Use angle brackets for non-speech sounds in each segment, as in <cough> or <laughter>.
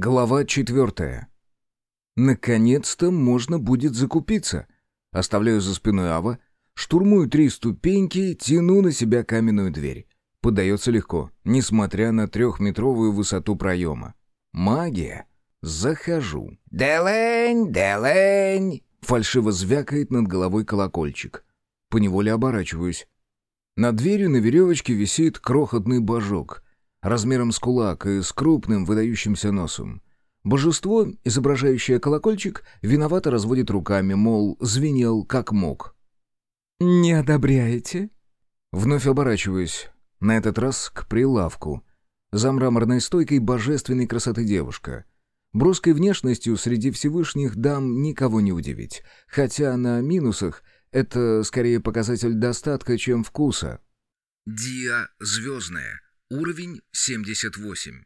Глава четвертая. Наконец-то можно будет закупиться. Оставляю за спиной Ава, штурмую три ступеньки, тяну на себя каменную дверь. Подается легко, несмотря на трехметровую высоту проема. Магия. Захожу. «Делень, делень!» Фальшиво звякает над головой колокольчик. Поневоле оборачиваюсь. Над дверью на веревочке висит крохотный божок — размером с кулак и с крупным выдающимся носом. Божество, изображающее колокольчик, виновато разводит руками, мол, звенел как мог. «Не одобряете?» Вновь оборачиваюсь, на этот раз к прилавку. За мраморной стойкой божественной красоты девушка. Броской внешностью среди всевышних дам никого не удивить, хотя на минусах это скорее показатель достатка, чем вкуса. Диа звездная — Уровень 78.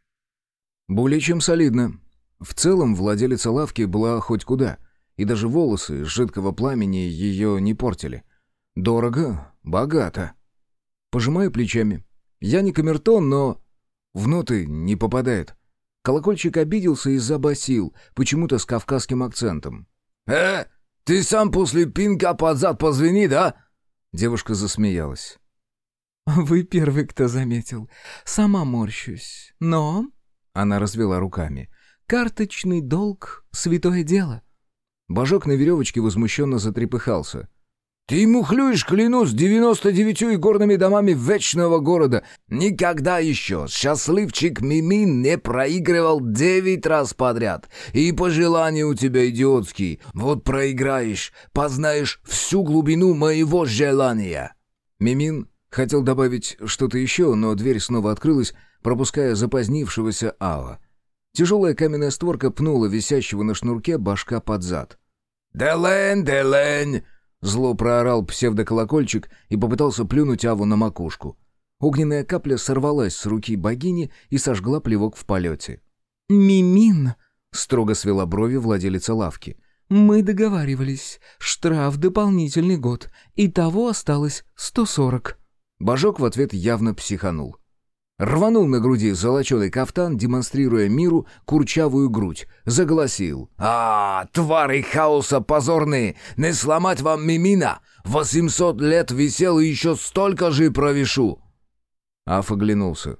Более чем солидно. В целом, владелица лавки была хоть куда, и даже волосы с жидкого пламени ее не портили. Дорого, богато. Пожимаю плечами. Я не камертон, но... В ноты не попадает. Колокольчик обиделся и забасил, почему-то с кавказским акцентом. «Э, ты сам после пинка под зад позвени, да?» Девушка засмеялась. <laughs> «Вы первый, кто заметил. Сама морщусь. Но...» Она развела руками. «Карточный долг — святое дело». Божок на веревочке возмущенно затрепыхался. «Ты мухлюешь, клянусь, девяносто девятью игорными домами вечного города. Никогда еще счастливчик Мимин не проигрывал девять раз подряд. И пожелания у тебя идиотские. Вот проиграешь, познаешь всю глубину моего желания». Мимин Хотел добавить что-то еще, но дверь снова открылась, пропуская запозднившегося Ава. Тяжелая каменная створка пнула висящего на шнурке башка под зад. «Делень, делень!» Зло проорал псевдоколокольчик и попытался плюнуть Аву на макушку. Огненная капля сорвалась с руки богини и сожгла плевок в полете. «Мимин!» — строго свела брови владелица лавки. «Мы договаривались. Штраф дополнительный год. Итого осталось сто сорок». Божок в ответ явно психанул. Рванул на груди золоченый кафтан, демонстрируя миру курчавую грудь. Заголосил. «А, твари хаоса позорные! Не сломать вам мимина! Восемьсот лет висел и еще столько же провешу!» Аф оглянулся.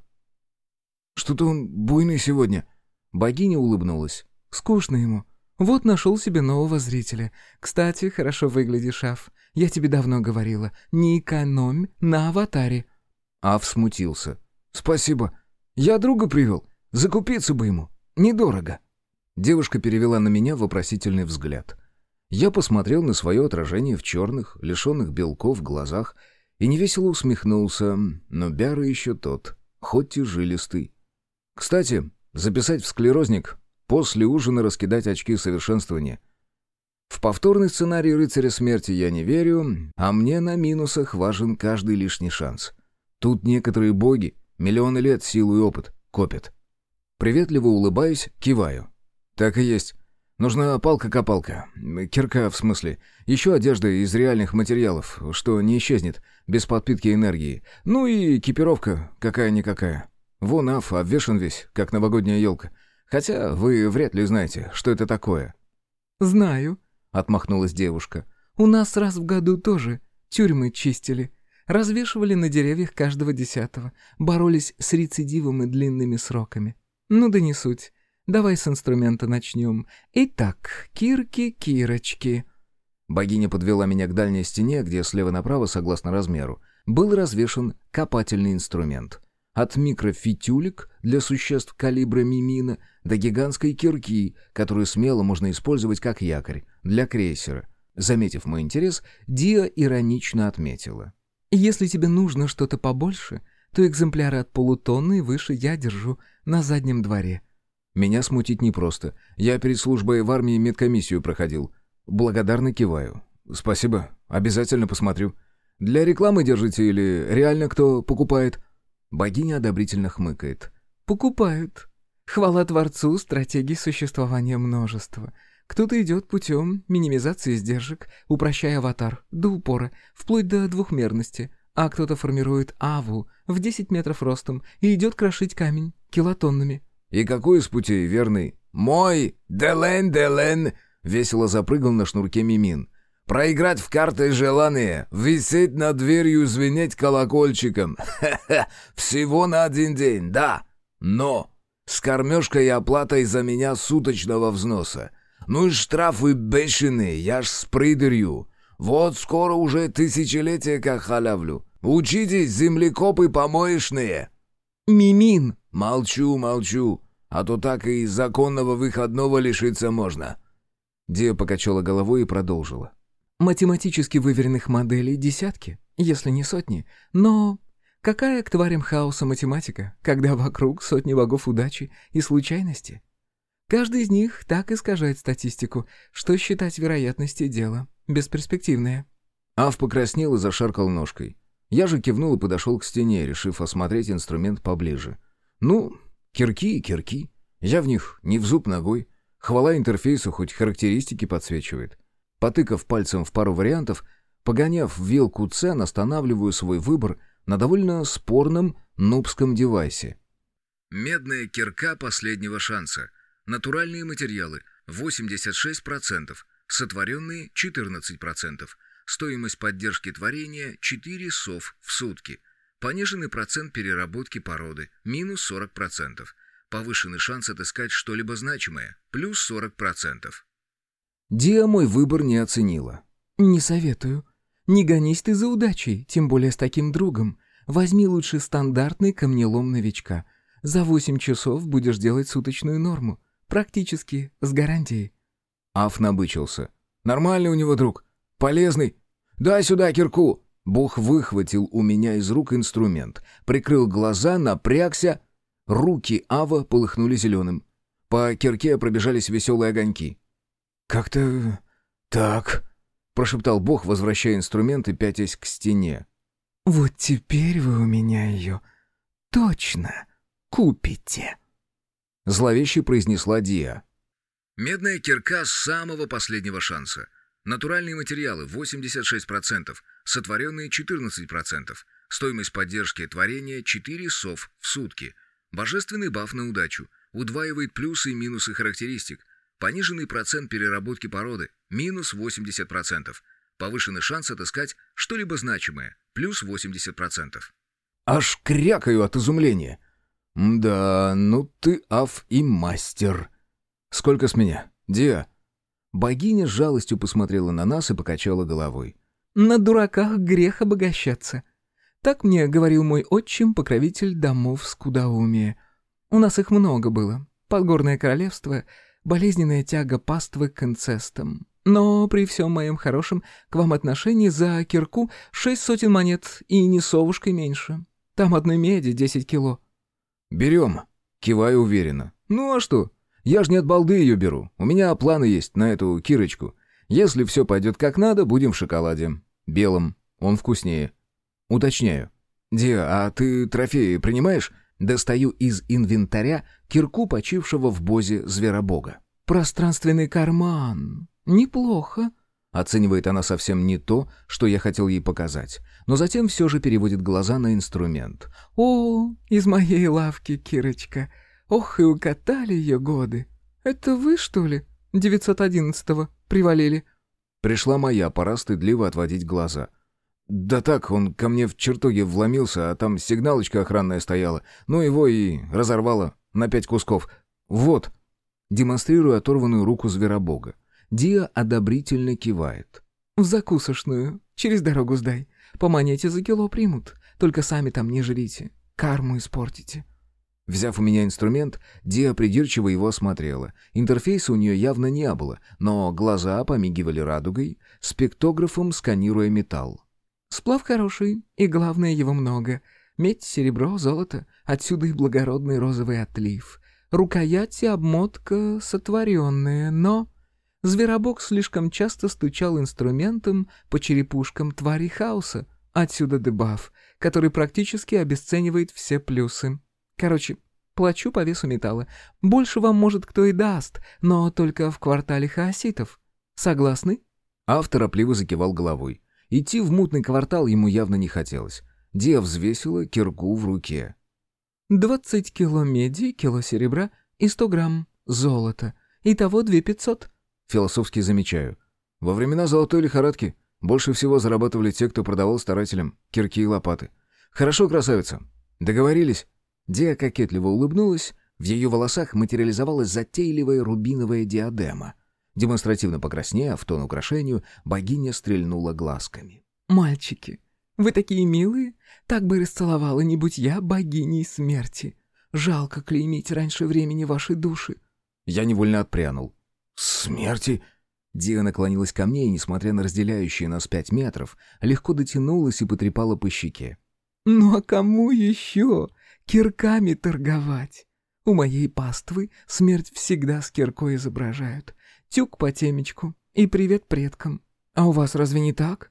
«Что-то он буйный сегодня». Богиня улыбнулась. «Скучно ему. Вот нашел себе нового зрителя. Кстати, хорошо выглядишь, Аф. Я тебе давно говорила, не экономь на аватаре». Ав смутился. «Спасибо. Я друга привел. Закупиться бы ему. Недорого». Девушка перевела на меня вопросительный взгляд. Я посмотрел на свое отражение в черных, лишенных белков глазах и невесело усмехнулся, но Бяра еще тот, хоть и жилистый. Кстати, записать в склерозник, после ужина раскидать очки совершенствования — в повторный сценарий «Рыцаря смерти» я не верю, а мне на минусах важен каждый лишний шанс. Тут некоторые боги миллионы лет силу и опыт копят. Приветливо улыбаюсь, киваю. Так и есть. Нужна палка-копалка. Кирка, в смысле. Еще одежда из реальных материалов, что не исчезнет, без подпитки энергии. Ну и экипировка, какая-никакая. Вон Аф обвешан весь, как новогодняя елка. Хотя вы вряд ли знаете, что это такое. «Знаю», — отмахнулась девушка. «У нас раз в году тоже тюрьмы чистили. Развешивали на деревьях каждого десятого. Боролись с рецидивом и длинными сроками. Ну да не суть. Давай с инструмента начнем. Итак, кирки-кирочки». Богиня подвела меня к дальней стене, где слева направо, согласно размеру, был развешан копательный инструмент. От микрофитюлек для существ калибра мимина до гигантской кирки, которую смело можно использовать как якорь для крейсера. Заметив мой интерес, Диа иронично отметила. «Если тебе нужно что-то побольше, то экземпляры от полутонны и выше я держу на заднем дворе». Меня смутить непросто. Я перед службой в армии медкомиссию проходил. Благодарно киваю. «Спасибо, обязательно посмотрю. Для рекламы держите или реально кто покупает?» Богиня одобрительно хмыкает. «Покупают. Хвала Творцу, стратегий существования множества. Кто-то идет путем минимизации издержек, упрощая аватар до упора, вплоть до двухмерности, а кто-то формирует аву в 10 метров ростом и идет крошить камень килотоннами». «И какой из путей верный Мой Делен-Делен!» — весело запрыгал на шнурке Мимин. «Проиграть в карты желание, висеть над дверью, звенеть колокольчиком. <laughs> Ха-ха, всего на один день, да. Но с кормежкой и оплатой за меня суточного взноса. Ну и штрафы бешеные, я ж с придырью. Вот скоро уже тысячелетие как халявлю. Учитесь, землекопы помоечные!» «Мимин!» «Молчу, молчу, а то так и законного выходного лишиться можно». Дия покачала головой и продолжила. «Математически выверенных моделей десятки, если не сотни, но какая к тварям хаоса математика, когда вокруг сотни богов удачи и случайности? Каждый из них так искажает статистику, что считать вероятности дело бесперспективное». Ав покраснел и зашаркал ножкой. Я же кивнул и подошел к стене, решив осмотреть инструмент поближе. Ну, кирки и кирки. Я в них не в зуб ногой. Хвала интерфейсу хоть характеристики подсвечивает. Потыкав пальцем в пару вариантов, погоняв вилку цен, останавливаю свой выбор на довольно спорном нубском девайсе. Медная кирка последнего шанса. Натуральные материалы 86%, сотворенные 14%. Стоимость поддержки творения 4 сов в сутки – Пониженный процент переработки породы – минус 40%. Повышенный шанс отыскать что-либо значимое – плюс 40%. Диа мой выбор не оценила. «Не советую. Не гонись ты за удачей, тем более с таким другом. Возьми лучше стандартный камнелом новичка. За 8 часов будешь делать суточную норму. Практически, с гарантией». Аф набычился. «Нормальный у него друг. Полезный. Дай сюда кирку!» Бог выхватил у меня из рук инструмент, прикрыл глаза, напрягся. Руки Ава полыхнули зеленым. По кирке пробежались веселые огоньки. «Как-то так», — прошептал Бог, возвращая инструмент и пятясь к стене. «Вот теперь вы у меня ее точно купите», — зловеще произнесла Диа. «Медная кирка самого последнего шанса. Натуральные материалы 86%, сотворенные 14%. Стоимость поддержки творения 4 сов в сутки. Божественный баф на удачу. Удваивает плюсы и минусы характеристик. Пониженный процент переработки породы. Минус 80%. Повышенный шанс отыскать что-либо значимое. Плюс 80%. Аж крякаю от изумления. Да, ну ты аф и мастер. Сколько с меня? Диа? Богиня с жалостью посмотрела на нас и покачала головой. «На дураках грех обогащаться. Так мне говорил мой отчим, покровитель домов Скудоумия. У нас их много было. Подгорное королевство, болезненная тяга паствы к инцестам. Но при всем моем хорошем к вам отношении за кирку шесть сотен монет и не совушкой меньше. Там одной меди десять кило». «Берем», — киваю уверенно. «Ну а что? Я ж не от балды ее беру. У меня планы есть на эту Кирочку. Если все пойдет как надо, будем в шоколаде. Белом. Он вкуснее. Уточняю. Диа, а ты трофеи принимаешь? Достаю из инвентаря кирку почившего в бозе зверобога. «Пространственный карман. Неплохо», Оценивает она совсем не то, что я хотел ей показать, но затем все же переводит глаза на инструмент. «О, из моей лавки, Кирочка. Ох, и укатали ее годы. Это вы, что ли, 911-го привалили?» Пришла моя, пора стыдливо отводить глаза. «Да так, он ко мне в чертоге вломился, а там сигналочка охранная стояла. Ну его и разорвало на пять кусков. Вот!» Демонстрирую оторванную руку зверобога. Диа одобрительно кивает. «В закусочную. Через дорогу сдай. По монете за кило примут. Только сами там не жрите. Карму испортите». Взяв у меня инструмент, Диа придирчиво его осмотрела. Интерфейса у нее явно не было, но глаза помигивали радугой, спектографом сканируя металл. «Сплав хороший, и главное, его много. Медь, серебро, золото, отсюда и благородный розовый отлив. Рукоять обмотка сотворенные, но...» Зверобок слишком часто стучал инструментом по черепушкам твари хаоса. Отсюда дебаф, который практически обесценивает все плюсы. Короче, плачу по весу металла. Больше вам, может, кто и даст, но только в квартале хаоситов. Согласны?» Автор торопливо закивал головой. Идти в мутный квартал ему явно не хотелось. Диа взвесила кирку в руке. «Двадцать кило меди, кило серебра и сто грамм. золото. Итого две пятьсот». Философски замечаю. Во времена золотой лихорадки больше всего зарабатывали те, кто продавал старателям кирки и лопаты. «Хорошо, красавица. Договорились?» Диа кокетливо улыбнулась, в ее волосах материализовалась затейливая рубиновая диадема. Демонстративно покраснев, в тон украшению, богиня стрельнула глазками. «Мальчики, вы такие милые. Так бы расцеловала, не будь я богиней смерти. Жалко клеймить раньше времени ваши души». Я невольно отпрянул. «Смерти?» Диа наклонилась ко мне и, несмотря на разделяющие нас пять метров, легко дотянулась и потрепала по щеке. «Ну а кому еще кирками торговать? У моей паствы смерть всегда с киркой изображают. Тюк по темечку и привет предкам. А у вас разве не так?»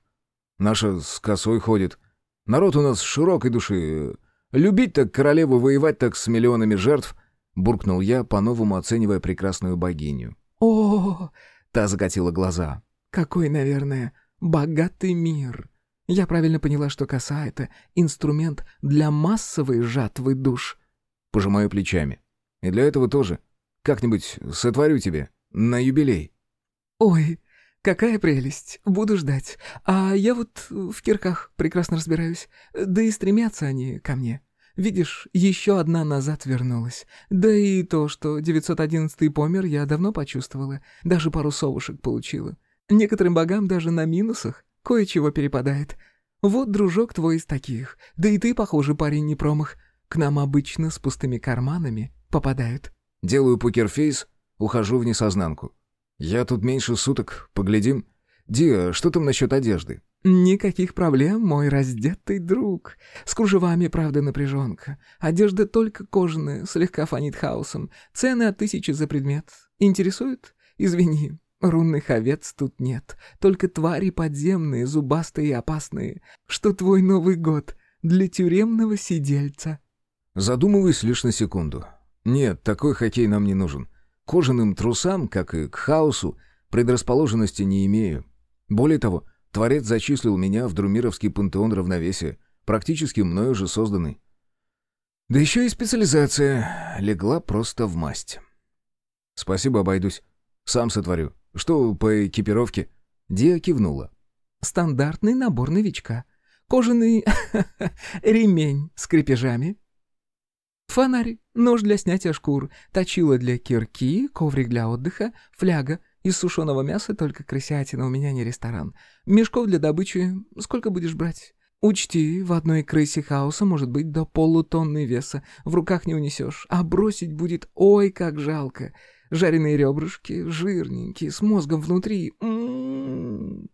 «Наша с косой ходит. Народ у нас широкой души. Любить так королеву, воевать так с миллионами жертв», — буркнул я, по-новому оценивая прекрасную богиню. «О, Та закатила глаза. какой, наверное, богатый мир. Я правильно поняла, что коса — это инструмент для массовой жатвы душ». Пожимаю плечами. «И для этого тоже. Как-нибудь сотворю тебе. На юбилей». «Ой, какая прелесть! Буду ждать. А я вот в кирках прекрасно разбираюсь. Да и стремятся они ко мне. Видишь, еще одна назад вернулась. Да и то, что 911-й помер, я давно почувствовала. Даже пару совушек получила. Некоторым богам даже на минусах кое-чего перепадает. Вот дружок твой из таких. Да и ты, похоже, парень не промах. К нам обычно с пустыми карманами попадают». Делаю покерфейс, ухожу в несознанку. «Я тут меньше суток, поглядим. Диа, что там насчет одежды?» «Никаких проблем, мой раздетый друг. С кружевами, правда, напряженка. Одежда только кожаная, слегка фонит хаосом. Цены от тысячи за предмет. Интересует? Извини, рунных овец тут нет. Только твари подземные, зубастые и опасные. Что твой Новый год для тюремного сидельца». Задумываюсь лишь на секунду. Нет, такой хоккей нам не нужен. Кожаным трусам, как и к хаосу, предрасположенности не имею. Более того, Творец зачислил меня в Друмировский пантеон равновесия, практически мною же созданный. Да еще и специализация легла просто в масть. Спасибо, обойдусь. Сам сотворю. Что по экипировке? Диа кивнула. Стандартный набор новичка. Кожаный <laughs> ремень с крепежами. Фонарь, нож для снятия шкур, точила для кирки, коврик для отдыха, фляга — из сушеного мяса только крысятина, у меня не ресторан. Мешков для добычи сколько будешь брать? Учти, в одной крысе хаоса может быть до полутонны веса. В руках не унесешь, а бросить будет ой как жалко. Жареные ребрышки, жирненькие, с мозгом внутри. М-м-м.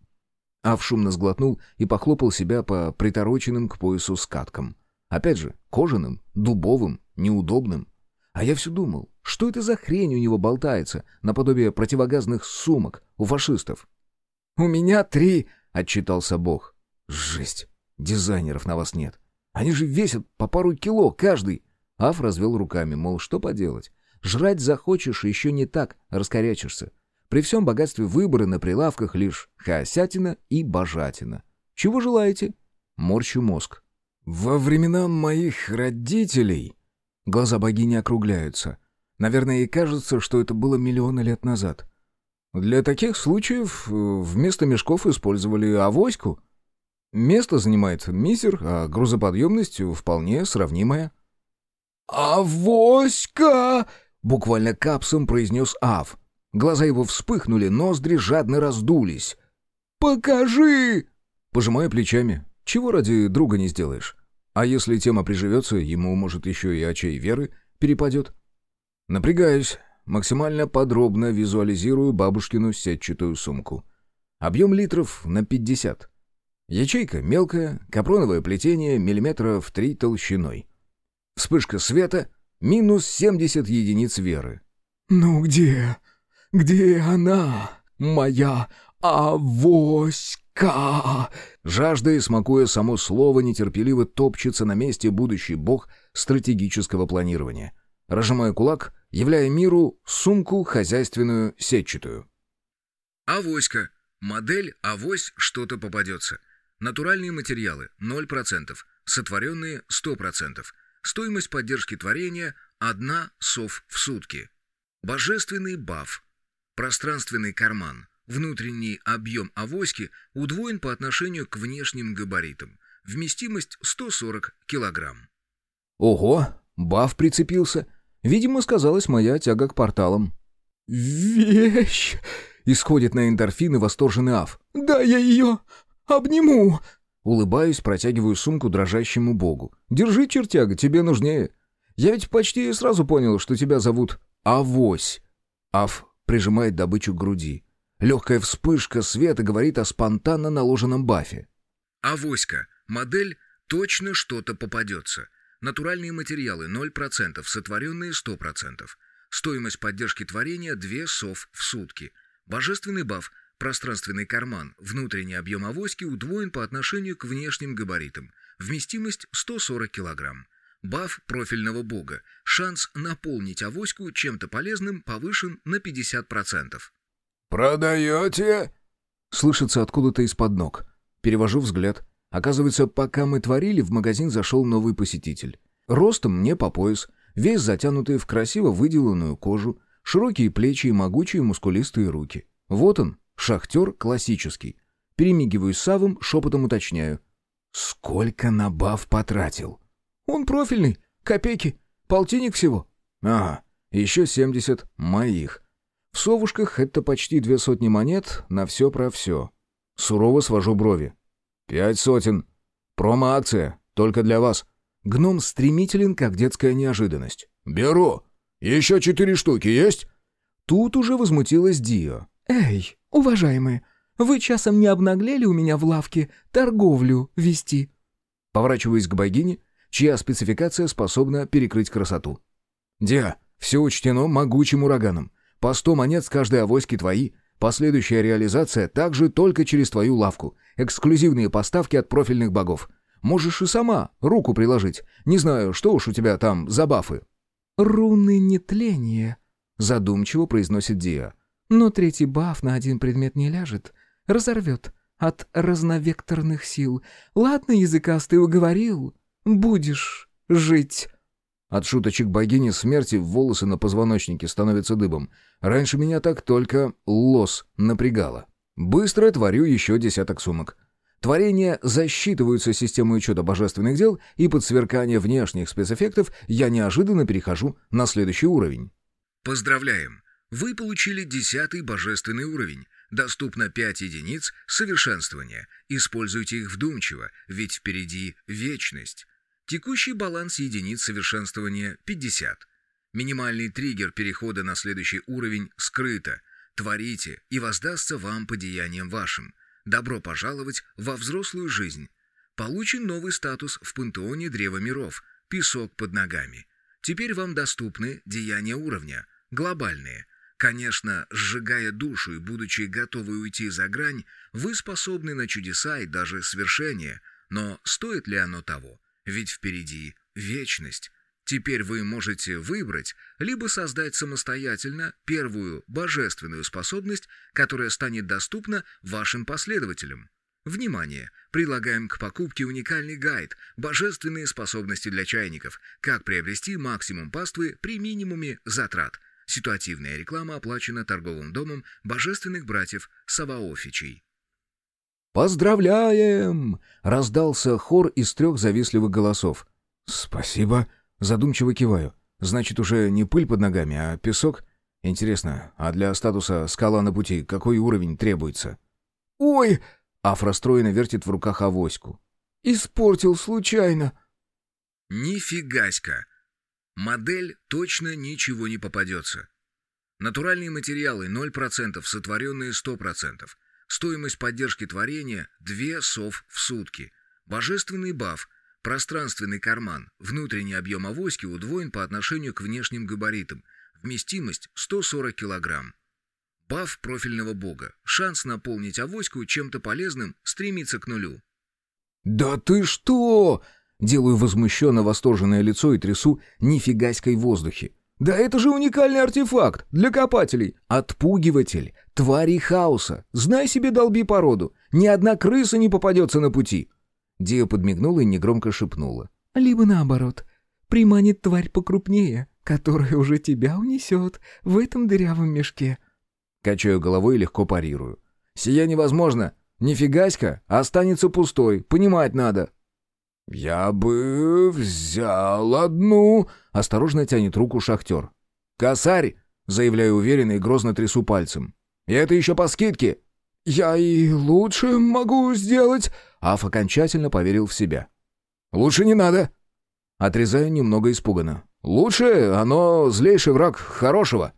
Ав шумно сглотнул и похлопал себя по притороченным к поясу скаткам. Опять же, кожаным, дубовым, неудобным. А я все думал, что это за хрень у него болтается, наподобие противогазных сумок у фашистов? «У меня три!» — отчитался Бог. «Жесть! Дизайнеров на вас нет. Они же весят по пару кило каждый!» Аф развел руками, мол, что поделать. Жрать захочешь, еще не так раскорячишься. При всем богатстве выбора на прилавках лишь хаосятина и божатина. Чего желаете? Морщу мозг. Во времена моих родителей... Глаза богини округляются. Наверное, ей кажется, что это было миллионы лет назад. Для таких случаев э, вместо мешков использовали авоську. Место занимает мизер, а грузоподъемность вполне сравнимая. «Авоська!» — буквально капсом произнес Ав. Глаза его вспыхнули, ноздри жадно раздулись. «Покажи!» Пожимая плечами. «Чего ради друга не сделаешь?» А если тема приживется, ему, может, еще и очей веры перепадет. Напрягаюсь, максимально подробно визуализирую бабушкину сетчатую сумку. Объем литров на 50. Ячейка мелкая, капроновое плетение миллиметров три толщиной. Вспышка света — минус 70 единиц веры. «Ну где? Где она, моя авоська?» Ка! Жажда и смакуя само слово, нетерпеливо топчется на месте будущий бог стратегического планирования. Разжимая кулак, являя миру сумку хозяйственную сетчатую. Авоська. Модель «Авось что-то попадется». Натуральные материалы – 0%, сотворенные – 100%. Стоимость поддержки творения – одна сов в сутки. Божественный баф. Пространственный карман. Внутренний объем авоськи удвоен по отношению к внешним габаритам. Вместимость 140 килограмм. Ого, баф прицепился. Видимо, сказалась моя тяга к порталам. «Вещь!» — исходит на эндорфины восторженный Аф. «Да я ее обниму!» Улыбаюсь, протягиваю сумку дрожащему богу. «Держи, чертяга, тебе нужнее. Я ведь почти сразу понял, что тебя зовут Авось». Аф прижимает добычу к груди. Легкая вспышка света говорит о спонтанно наложенном бафе. Авоська. Модель «Точно что-то попадется». Натуральные материалы 0%, сотворенные 100%. Стоимость поддержки творения 2 сов в сутки. Божественный баф Пространственный карман, внутренний объем авоськи удвоен по отношению к внешним габаритам. Вместимость 140 кг. Баф профильного бога. Шанс наполнить авоську чем-то полезным повышен на 50%. «Продаете?» Слышится откуда-то из-под ног. Перевожу взгляд. Оказывается, пока мы творили, в магазин зашел новый посетитель. Ростом мне по пояс, весь затянутый в красиво выделанную кожу, широкие плечи и могучие мускулистые руки. Вот он, Шахтер классический. Перемигиваю с Савом, шепотом уточняю. Сколько на баф потратил? Он профильный. Копейки. Полтинник всего. Ага, еще семьдесят моих. В совушках это почти две сотни монет на все про все. Сурово свожу брови. Пять сотен. Промо-акция. Только для вас. Гном стремителен, как детская неожиданность. «Беру. Еще четыре штуки есть?» Тут уже возмутилась Дио. «Эй, уважаемые, вы часом не обнаглели у меня в лавке торговлю вести?» Поворачиваясь к богине, чья спецификация способна перекрыть красоту. «Диа, все учтено могучим ураганом. По сто монет с каждой авоськи твои. Последующая реализация также только через твою лавку. Эксклюзивные поставки от профильных богов. Можешь и сама руку приложить. Не знаю, что уж у тебя там за бафы». «Руны нетления», — задумчиво произносит Диа. Но третий баф на один предмет не ляжет. Разорвет от разновекторных сил. Ладно, языкастый уговорил. Будешь жить. От шуточек богини смерти волосы на позвоночнике становятся дыбом. Раньше меня так только лос напрягало. Быстро творю еще десяток сумок. Творения засчитываются системой учета божественных дел, и под сверкание внешних спецэффектов я неожиданно перехожу на следующий уровень. Поздравляем! Вы получили десятый божественный уровень. Доступно 5 единиц совершенствования. Используйте их вдумчиво, ведь впереди вечность. Текущий баланс единиц совершенствования 50. Минимальный триггер перехода на следующий уровень скрыто. Творите, и воздастся вам по деяниям вашим. Добро пожаловать во взрослую жизнь. Получен новый статус в пантеоне Древа Миров – песок под ногами. Теперь вам доступны деяния уровня – глобальные – Конечно, сжигая душу и будучи готовы уйти за грань, вы способны на чудеса и даже свершения, но стоит ли оно того? Ведь впереди вечность. Теперь вы можете выбрать, либо создать самостоятельно первую божественную способность, которая станет доступна вашим последователям. Внимание! Прилагаем к покупке уникальный гайд «Божественные способности для чайников. Как приобрести максимум паствы при минимуме затрат». Ситуативная реклама оплачена торговым домом божественных братьев Саваофичей. «Поздравляем!» — раздался хор из трех завистливых голосов. «Спасибо!» — задумчиво киваю. «Значит, уже не пыль под ногами, а песок? Интересно, а для статуса «скала на пути» какой уровень требуется?» «Ой!» — Аф расстроенно вертит в руках авоську. «Испортил случайно!» «Нифигаська!» Модель точно ничего не попадется. Натуральные материалы 0%, сотворенные 100%. Стоимость поддержки творения – 2 сов в сутки. Божественный баф, пространственный карман, внутренний объем авоськи удвоен по отношению к внешним габаритам. Вместимость – 140 кг. Баф профильного бога. Шанс наполнить авоську чем-то полезным стремится к нулю. «Да ты что!» Делаю возмущенно восторженное лицо и трясу нифигаськой в воздухе. «Да это же уникальный артефакт для копателей! Отпугиватель! Твари хаоса! Знай себе, долби породу! Ни одна крыса не попадется на пути!» Диа подмигнула и негромко шепнула. «Либо наоборот. Приманит тварь покрупнее, которая уже тебя унесет в этом дырявом мешке». Качаю головой и легко парирую. «Сия невозможно. Нифигаська останется пустой. Понимать надо». «Я бы взял одну...» — осторожно тянет руку шахтер. «Косарь!» — заявляю уверенно и грозно трясу пальцем. «И это еще по скидке!» «Я и лучше могу сделать...» Аф окончательно поверил в себя. «Лучше не надо!» Отрезаю немного испуганно. «Лучше оно злейший враг хорошего!»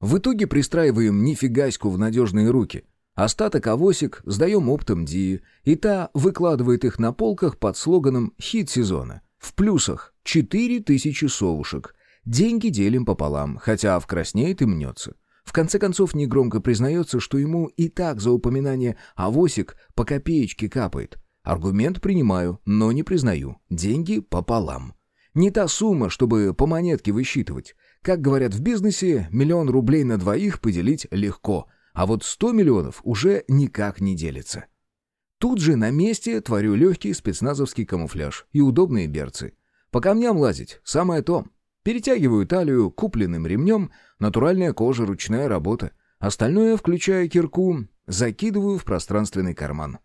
В итоге пристраиваем нифигаську в надежные руки. Остаток авосик сдаем оптом Ди, и та выкладывает их на полках под слоганом «Хит сезона». В плюсах четыре тысячи совушек. Деньги делим пополам, хотя Ав краснеет и мнется. В конце концов негромко признается, что ему и так за упоминание авосик по копеечке капает. Аргумент принимаю, но не признаю. Деньги пополам. Не та сумма, чтобы по монетке высчитывать. Как говорят в бизнесе, миллион рублей на двоих поделить легко, а вот сто миллионов уже никак не делится. Тут же на месте творю легкий спецназовский камуфляж и удобные берцы. По камням лазить — самое то. Перетягиваю талию купленным ремнем, натуральная кожа, ручная работа. Остальное, включая кирку, закидываю в пространственный карман.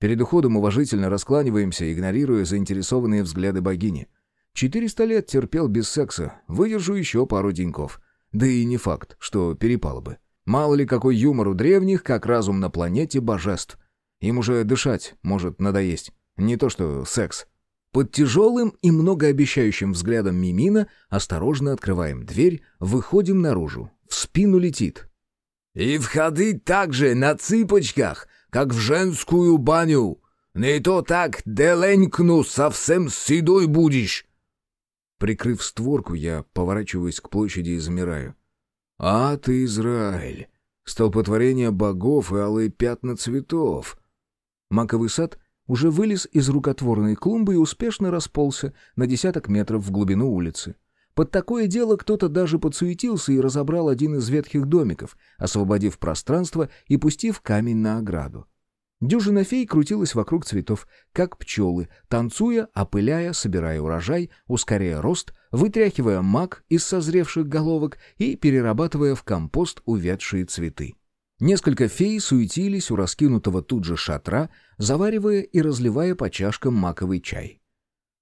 Перед уходом уважительно раскланиваемся, игнорируя заинтересованные взгляды богини. Четыреста лет терпел без секса, выдержу еще пару деньков. Да и не факт, что перепало бы. Мало ли какой юмор у древних, как разум на планете божеств. Им уже дышать может надоесть. Не то что секс. Под тяжелым и многообещающим взглядом Мимина осторожно открываем дверь, выходим наружу. В спину летит. «И входи так же на цыпочках, как в женскую баню. Не то так деленькну, совсем седой будешь». Прикрыв створку, я поворачиваюсь к площади и замираю. «А ты, Израиль! Столпотворение богов и алые пятна цветов!» Маковый сад уже вылез из рукотворной клумбы и успешно расползся на десяток метров в глубину улицы. Под такое дело кто-то даже подсуетился и разобрал один из ветхих домиков, освободив пространство и пустив камень на ограду. Дюжина фей крутилась вокруг цветов, как пчелы, танцуя, опыляя, собирая урожай, ускоряя рост, вытряхивая мак из созревших головок и перерабатывая в компост увядшие цветы. Несколько фей суетились у раскинутого тут же шатра, заваривая и разливая по чашкам маковый чай.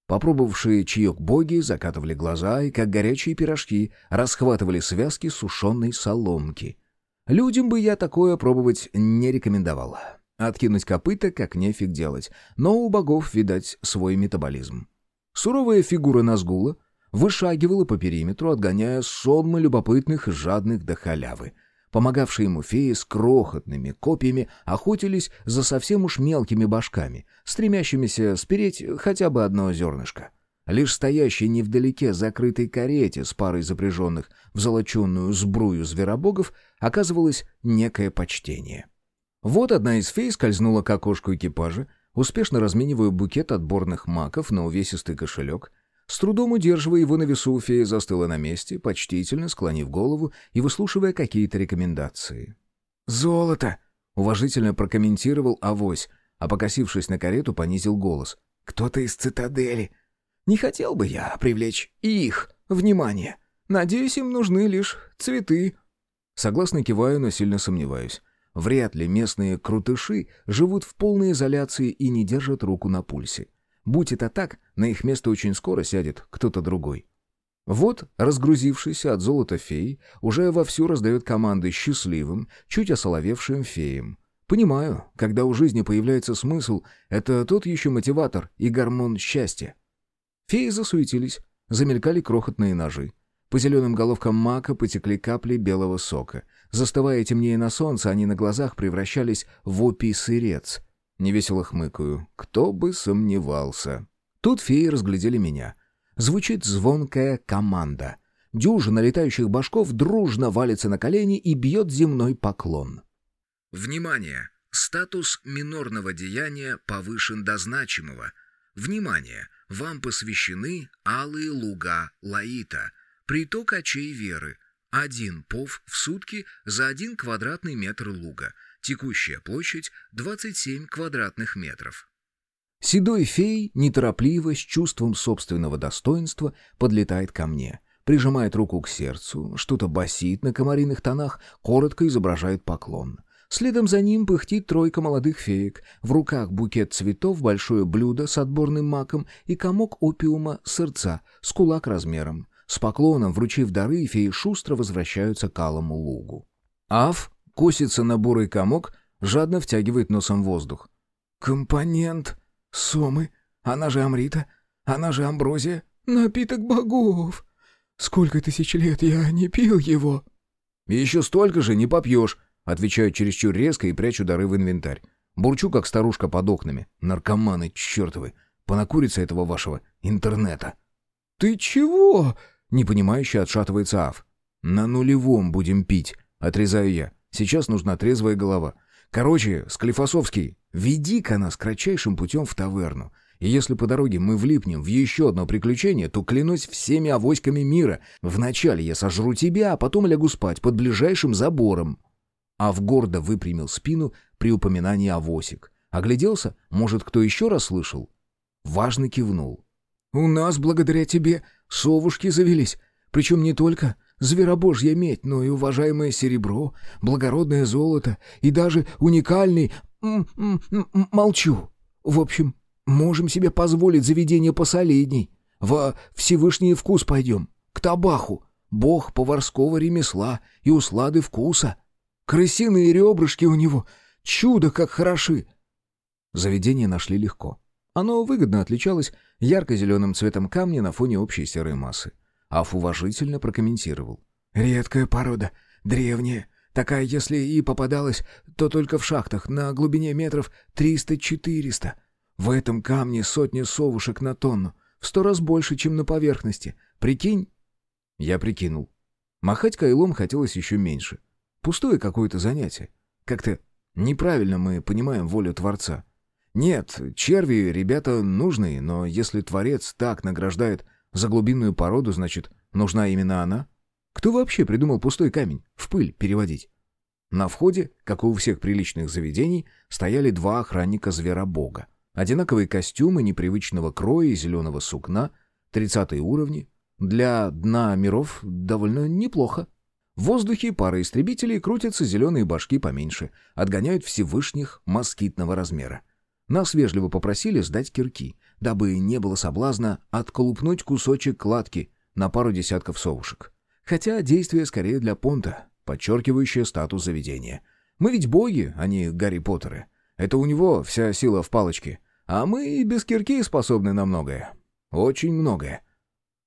Попробовавшие чаек боги закатывали глаза и, как горячие пирожки, расхватывали связки сушеной соломки. Людям бы я такое пробовать не рекомендовала. Откинуть копыта как нефиг делать, но у богов, видать, свой метаболизм. Суровая фигура Назгула вышагивала по периметру, отгоняя сонмы любопытных и жадных до халявы — Помогавшие ему феи с крохотными копьями охотились за совсем уж мелкими башками, стремящимися спереть хотя бы одно зернышко. Лишь стоящий невдалеке закрытой карете с парой запряженных в золоченную сбрую зверобогов оказывалось некое почтение. Вот одна из фей скользнула к окошку экипажа, успешно разменивая букет отборных маков на увесистый кошелек, с трудом удерживая его на весу, фея застыла на месте, почтительно склонив голову и выслушивая какие-то рекомендации. «Золото!» — уважительно прокомментировал авось, а покосившись на карету, понизил голос. «Кто-то из цитадели. Не хотел бы я привлечь их внимание. Надеюсь, им нужны лишь цветы». Согласно киваю, но сильно сомневаюсь. Вряд ли местные крутыши живут в полной изоляции и не держат руку на пульсе. Будь это так, на их место очень скоро сядет кто-то другой. Вот, разгрузившийся от золота фей, уже вовсю раздает команды счастливым, чуть осоловевшим феям. Понимаю, когда у жизни появляется смысл, это тот еще мотиватор и гормон счастья. Феи засуетились, замелькали крохотные ножи. По зеленым головкам мака потекли капли белого сока. Застывая темнее на солнце, они на глазах превращались в опий-сырец — Невесело хмыкаю. Кто бы сомневался. Тут феи разглядели меня. Звучит звонкая команда. Дюжина летающих башков дружно валится на колени и бьет земной поклон. Внимание! Статус минорного деяния повышен до значимого. Внимание! Вам посвящены алые луга Лаита, приток очей веры. Один пов в сутки за один квадратный метр луга — Текущая площадь 27 квадратных метров. Седой фей неторопливо, с чувством собственного достоинства, подлетает ко мне. прижимает руку к сердцу, что-то басит на комариных тонах, коротко изображает поклон. Следом за ним пыхтит тройка молодых феек. В руках букет цветов, большое блюдо с отборным маком и комок опиума сырца с кулак размером. С поклоном, вручив дары, феи шустро возвращаются к алому лугу. Аф косится на бурый комок, жадно втягивает носом воздух. «Компонент Сомы, она же Амрита, она же Амброзия, напиток богов. Сколько тысяч лет я не пил его?» «Еще столько же не попьешь», Отвечаю чересчур резко и прячу дары в инвентарь. Бурчу, как старушка под окнами. Наркоманы чертовы. Понакурится этого вашего интернета. «Ты чего?» — непонимающе отшатывается Аф. «На нулевом будем пить», — отрезаю я. «Сейчас нужна трезвая голова. Короче, Склифосовский, веди-ка нас кратчайшим путем в таверну. И если по дороге мы влипнем в еще одно приключение, то клянусь всеми авоськами мира. Вначале я сожру тебя, а потом лягу спать под ближайшим забором». А выпрямил спину при упоминании авосик. Огляделся, может, кто еще раз слышал? Важно кивнул. «У нас, благодаря тебе, совушки завелись. Причем не только зверобожья медь, но и уважаемое серебро, благородное золото и даже уникальный... Молчу. В общем, можем себе позволить заведение посолидней. Во Всевышний вкус пойдем, к табаху, бог поварского ремесла и услады вкуса». Крысиные ребрышки у него. Чудо, как хороши!» Заведение нашли легко. Оно выгодно отличалось ярко-зеленым цветом камня на фоне общей серой массы. Аф уважительно прокомментировал. «Редкая порода, древняя. Такая, если и попадалась, то только в шахтах на глубине метров 300-400. В этом камне сотни совушек на тонну, в сто раз больше, чем на поверхности. Прикинь?» Я прикинул. Махать кайлом хотелось еще меньше — Пустое какое-то занятие. Как-то неправильно мы понимаем волю Творца. Нет, черви — ребята нужные, но если Творец так награждает за глубинную породу, значит, нужна именно она? Кто вообще придумал пустой камень в пыль переводить? На входе, как и у всех приличных заведений, стояли два охранника зверобога. Одинаковые костюмы непривычного кроя и зеленого сукна, тридцатые уровни. Для дна миров довольно неплохо. В воздухе пара истребителей крутятся зеленые башки поменьше, отгоняют Всевышних москитного размера. Нас вежливо попросили сдать кирки, дабы не было соблазна отколупнуть кусочек кладки на пару десятков совушек. Хотя действие скорее для понта, подчеркивающее статус заведения. Мы ведь боги, а не Гарри Поттеры. Это у него вся сила в палочке. А мы и без кирки способны на многое. Очень многое.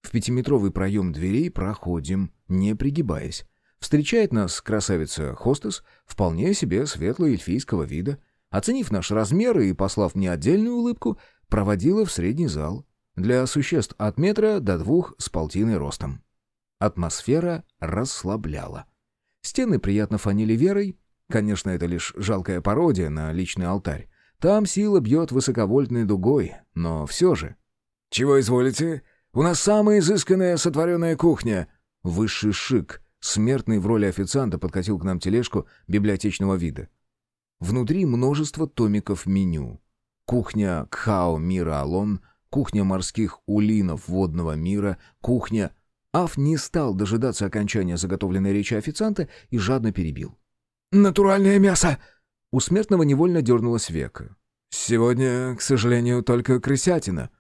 В пятиметровый проем дверей проходим, не пригибаясь. Встречает нас красавица-хостес, вполне себе светло-эльфийского вида. Оценив наш размер и послав мне отдельную улыбку, проводила в средний зал для существ от метра до двух с полтиной ростом. Атмосфера расслабляла. Стены приятно фанили верой. Конечно, это лишь жалкая пародия на личный алтарь. Там сила бьет высоковольтной дугой, но все же. «Чего изволите? У нас самая изысканная сотворенная кухня!» Высший шик Смертный в роли официанта подкатил к нам тележку библиотечного вида. Внутри множество томиков меню. Кухня Кхао мира Алон, кухня морских улинов водного мира, кухня... Аф не стал дожидаться окончания заготовленной речи официанта и жадно перебил. «Натуральное мясо!» У смертного невольно дернулось века. «Сегодня, к сожалению, только крысятина»,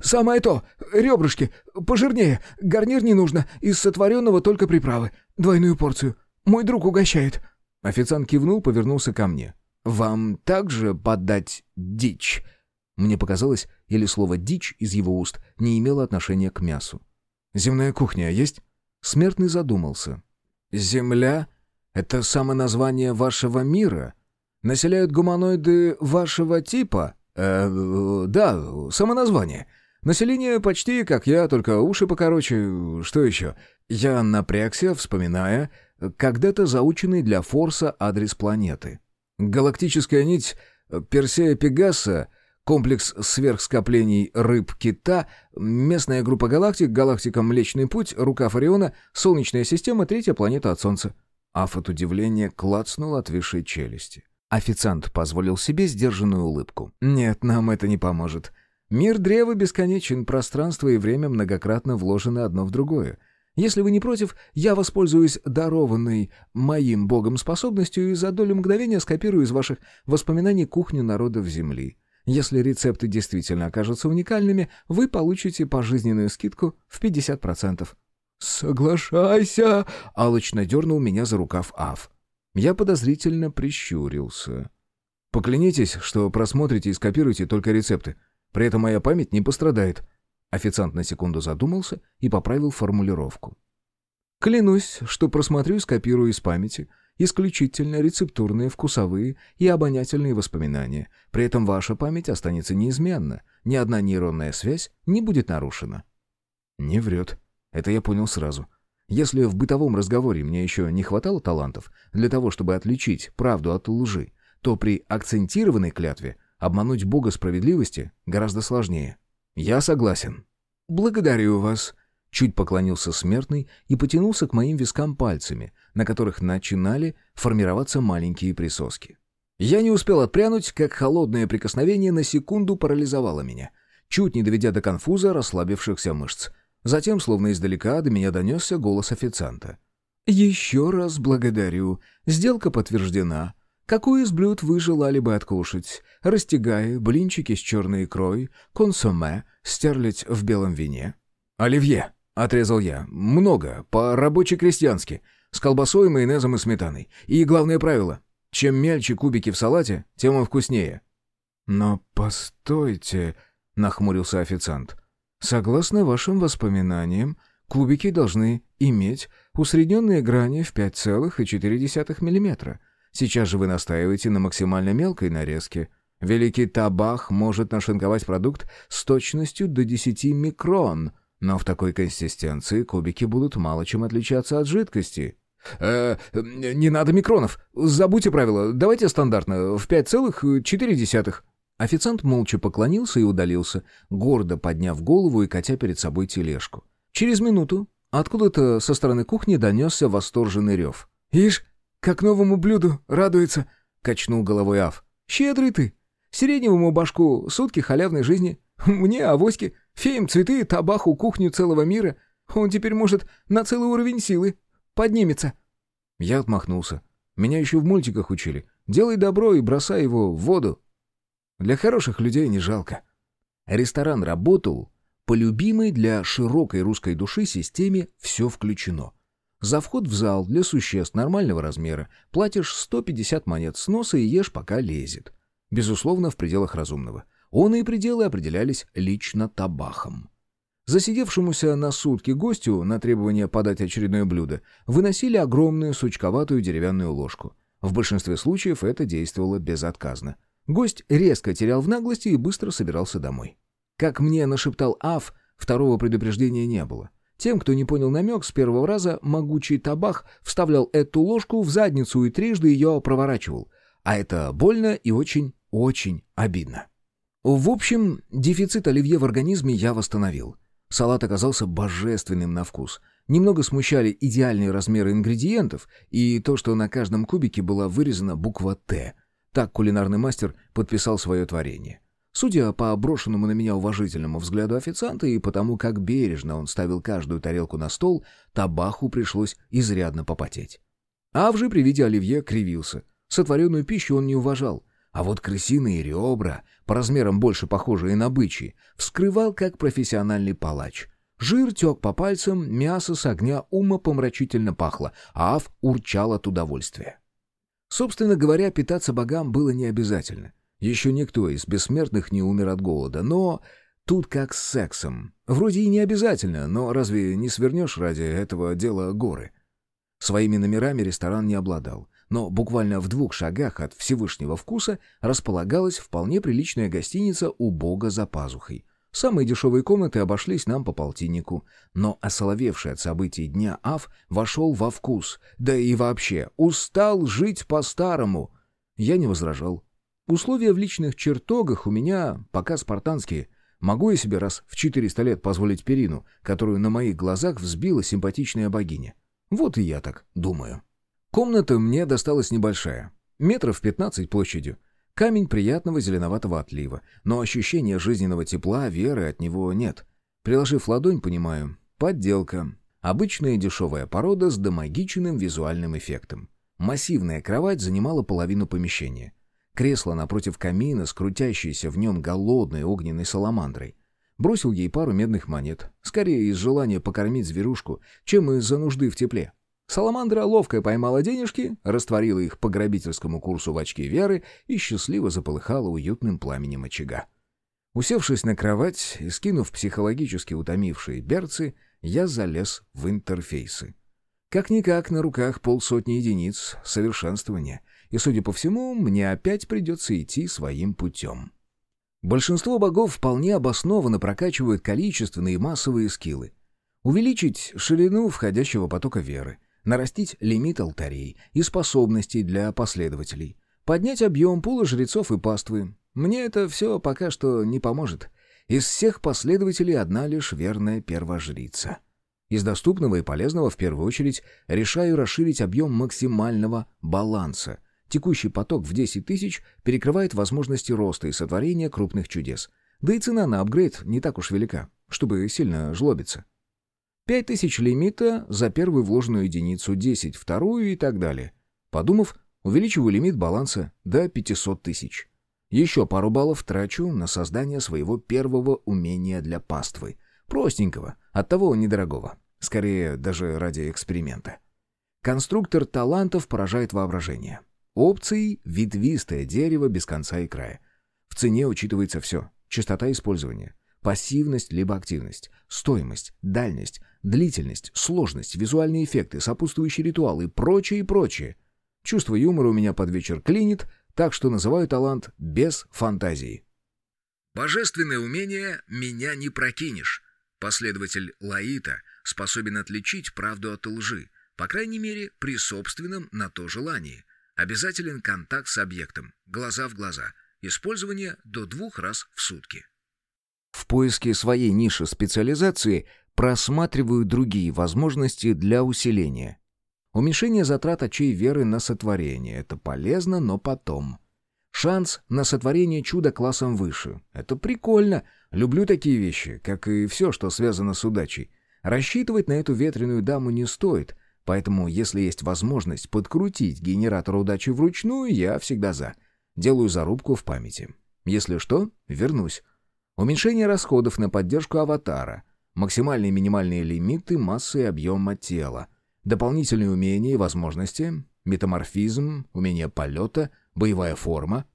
«Самое то! Ребрышки! Пожирнее! Гарнир не нужно! Из сотворенного только приправы! Двойную порцию! Мой друг угощает!» Официант кивнул, повернулся ко мне. «Вам также подать дичь?» Мне показалось, или слово «дичь» из его уст не имело отношения к мясу. «Земная кухня есть?» Смертный задумался. «Земля — это само название вашего мира? Населяют гуманоиды вашего типа?» «Э, да, само название. Население почти как я, только уши покороче. Что еще? Я напрягся, вспоминая когда-то заученный для Форса адрес планеты. Галактическая нить Персея Пегаса, комплекс сверхскоплений рыб-кита, местная группа галактик, галактика Млечный Путь, рука Фариона, Солнечная система, третья планета от Солнца. Аф от удивления клацнул отвисшей челюсти. Официант позволил себе сдержанную улыбку. «Нет, нам это не поможет. Мир древа бесконечен, пространство и время многократно вложены одно в другое. Если вы не против, я воспользуюсь дарованной моим богом способностью и за долю мгновения скопирую из ваших воспоминаний кухню народов Земли. Если рецепты действительно окажутся уникальными, вы получите пожизненную скидку в 50%. «Соглашайся!» — алочно дернул меня за рукав Аф. Я подозрительно прищурился. «Поклянитесь, что просмотрите и скопируете только рецепты. При этом моя память не пострадает». Официант на секунду задумался и поправил формулировку. «Клянусь, что просмотрю и скопирую из памяти исключительно рецептурные, вкусовые и обонятельные воспоминания. При этом ваша память останется неизменна, ни одна нейронная связь не будет нарушена». «Не врет. Это я понял сразу. Если в бытовом разговоре мне еще не хватало талантов для того, чтобы отличить правду от лжи, то при акцентированной клятве обмануть Бога справедливости гораздо сложнее. Я согласен. «Благодарю вас», — чуть поклонился смертный и потянулся к моим вискам пальцами, на которых начинали формироваться маленькие присоски. Я не успел отпрянуть, как холодное прикосновение на секунду парализовало меня, чуть не доведя до конфуза расслабившихся мышц. Затем, словно издалека, до меня донесся голос официанта. «Еще раз благодарю. Сделка подтверждена. Какое из блюд вы желали бы откушать? Растягая, блинчики с черной икрой, консоме, стерлядь в белом вине?» «Оливье», — отрезал я. «Много, по-рабоче-крестьянски, с колбасой, майонезом и сметаной. И главное правило — чем мельче кубики в салате, тем он вкуснее». «Но постойте», — нахмурился официант. «Согласно вашим воспоминаниям, кубики должны иметь усредненные грани в 5,4 мм. Сейчас же вы настаиваете на максимально мелкой нарезке. Великий табах может нашинковать продукт с точностью до 10 микрон, но в такой консистенции кубики будут мало чем отличаться от жидкости. «Э, не надо микронов. Забудьте правила. Давайте стандартно, в 5,4». Официант молча поклонился и удалился, гордо подняв голову и катя перед собой тележку. Через минуту откуда-то со стороны кухни донесся восторженный рев. «Ишь, как новому блюду радуется!» — качнул головой Аф. «Щедрый ты! Средневому башку сутки халявной жизни. Мне, авоське, феям цветы, табаху, кухню целого мира. Он теперь может на целый уровень силы. Поднимется!» Я отмахнулся. Меня еще в мультиках учили. Делай добро и бросай его в воду. Для хороших людей не жалко. Ресторан работал по любимой для широкой русской души системе «все включено». За вход в зал для существ нормального размера платишь 150 монет с носа и ешь, пока лезет. Безусловно, в пределах разумного. Он и пределы определялись лично табахом. Засидевшемуся на сутки гостю на требование подать очередное блюдо выносили огромную сучковатую деревянную ложку. В большинстве случаев это действовало безотказно. Гость резко терял в наглости и быстро собирался домой. Как мне нашептал Аф, второго предупреждения не было. Тем, кто не понял намек, с первого раза могучий табах вставлял эту ложку в задницу и трижды ее проворачивал. А это больно и очень-очень обидно. В общем, дефицит оливье в организме я восстановил. Салат оказался божественным на вкус. Немного смущали идеальные размеры ингредиентов и то, что на каждом кубике была вырезана буква «Т». Так кулинарный мастер подписал свое творение. Судя по брошенному на меня уважительному взгляду официанта и потому, как бережно он ставил каждую тарелку на стол, табаху пришлось изрядно попотеть. Авжи при виде оливье кривился. Сотворенную пищу он не уважал. А вот крысиные ребра, по размерам больше похожие на бычьи, вскрывал как профессиональный палач. Жир тек по пальцам, мясо с огня ума помрачительно пахло, а Ав урчал от удовольствия. Собственно говоря, питаться богам было не обязательно. Еще никто из бессмертных не умер от голода, но тут как с сексом. Вроде и не обязательно, но разве не свернешь ради этого дела горы? Своими номерами ресторан не обладал, но буквально в двух шагах от Всевышнего вкуса располагалась вполне приличная гостиница у бога за пазухой. Самые дешевые комнаты обошлись нам по полтиннику, но осоловевший от событий дня Аф вошел во вкус, да и вообще устал жить по-старому. Я не возражал. Условия в личных чертогах у меня пока спартанские. Могу я себе раз в 400 лет позволить перину, которую на моих глазах взбила симпатичная богиня? Вот и я так думаю. Комната мне досталась небольшая, метров 15 площадью. Камень приятного зеленоватого отлива, но ощущения жизненного тепла, веры от него нет. Приложив ладонь, понимаю, подделка. Обычная дешевая порода с домагиченным визуальным эффектом. Массивная кровать занимала половину помещения. Кресло напротив камина с крутящейся в нем голодной огненной саламандрой. Бросил ей пару медных монет, скорее из желания покормить зверушку, чем из-за нужды в тепле. Саламандра ловко поймала денежки, растворила их по грабительскому курсу в очки Веры и счастливо заполыхала уютным пламенем очага. Усевшись на кровать и скинув психологически утомившие берцы, я залез в интерфейсы. Как-никак на руках полсотни единиц совершенствования, и, судя по всему, мне опять придется идти своим путем. Большинство богов вполне обоснованно прокачивают количественные и массовые скиллы. Увеличить ширину входящего потока веры, нарастить лимит алтарей и способностей для последователей, поднять объем пула жрецов и паствы, мне это все пока что не поможет. Из всех последователей одна лишь верная первожрица. Из доступного и полезного в первую очередь решаю расширить объем максимального баланса. Текущий поток в 10 тысяч перекрывает возможности роста и сотворения крупных чудес. Да и цена на апгрейд не так уж велика, чтобы сильно жлобиться. 5 тысяч лимита за первую вложенную единицу, 10 вторую и так далее. Подумав, увеличиваю лимит баланса до 500 тысяч. Еще пару баллов трачу на создание своего первого умения для паствы. Простенького, оттого недорогого. Скорее, даже ради эксперимента. Конструктор талантов поражает воображение. Опцией — ветвистое дерево без конца и края. В цене учитывается все. Частота использования, пассивность либо активность, стоимость, дальность, длительность, сложность, визуальные эффекты, сопутствующие ритуалы и прочее и прочее. Чувство юмора у меня под вечер клинит — так что называю талант без фантазии. Божественное умение «меня не прокинешь». Последователь Лаита способен отличить правду от лжи, по крайней мере, при собственном на то желании. Обязателен контакт с объектом, глаза в глаза. Использование до двух раз в сутки. В поиске своей ниши специализации просматриваю другие возможности для усиления. Уменьшение затрат очей веры на сотворение — это полезно, но потом. Шанс на сотворение чуда классом выше. Это прикольно. Люблю такие вещи, как и все, что связано с удачей. Рассчитывать на эту ветреную даму не стоит, поэтому если есть возможность подкрутить генератор удачи вручную, я всегда за. Делаю зарубку в памяти. Если что, вернусь. Уменьшение расходов на поддержку аватара. Максимальные и минимальные лимиты массы и объема тела. Дополнительные умения и возможности, метаморфизм, умение полета, боевая форма.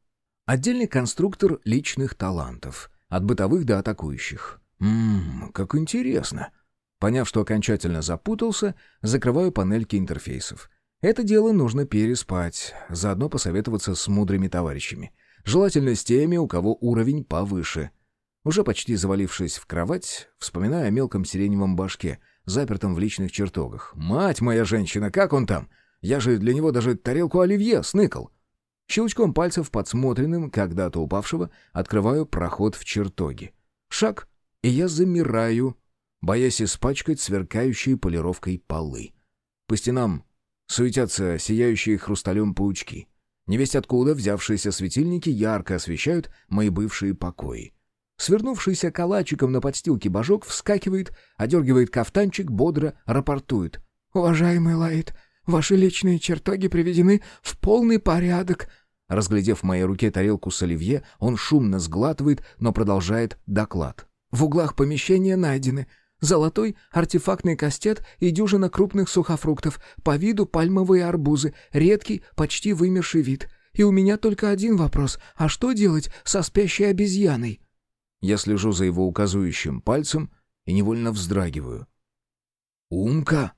Отдельный конструктор личных талантов, от бытовых до атакующих. Ммм, как интересно. Поняв, что окончательно запутался, закрываю панельки интерфейсов. Это дело нужно переспать, заодно посоветоваться с мудрыми товарищами. Желательно с теми, у кого уровень повыше. Уже почти завалившись в кровать, вспоминаю о мелком сиреневом башке — запертом в личных чертогах. «Мать моя женщина, как он там? Я же для него даже тарелку оливье сныкал». Щелчком пальцев, подсмотренным, когда-то упавшего, открываю проход в чертоги. Шаг, и я замираю, боясь испачкать сверкающие полировкой полы. По стенам суетятся сияющие хрусталем паучки. Невесть откуда взявшиеся светильники ярко освещают мои бывшие покои. Свернувшийся калачиком на подстилке божок вскакивает, одергивает кафтанчик, бодро рапортует. «Уважаемый Лаид, ваши личные чертоги приведены в полный порядок». Разглядев в моей руке тарелку с оливье, он шумно сглатывает, но продолжает доклад. «В углах помещения найдены золотой артефактный кастет и дюжина крупных сухофруктов, по виду пальмовые арбузы, редкий, почти вымерший вид. И у меня только один вопрос, а что делать со спящей обезьяной?» Я слежу за его указывающим пальцем и невольно вздрагиваю. «Умка!»